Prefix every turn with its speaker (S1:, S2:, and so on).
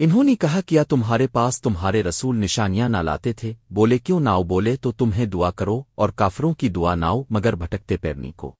S1: انہوں نے کہا کیا تمہارے پاس تمہارے رسول نشانیاں نہ لاتے تھے، بولے کیوں ناؤ بولے تو تمہیں دعا کرو اور کافروں کی دعا ناؤ مگر بھٹکتے پیرنی کو۔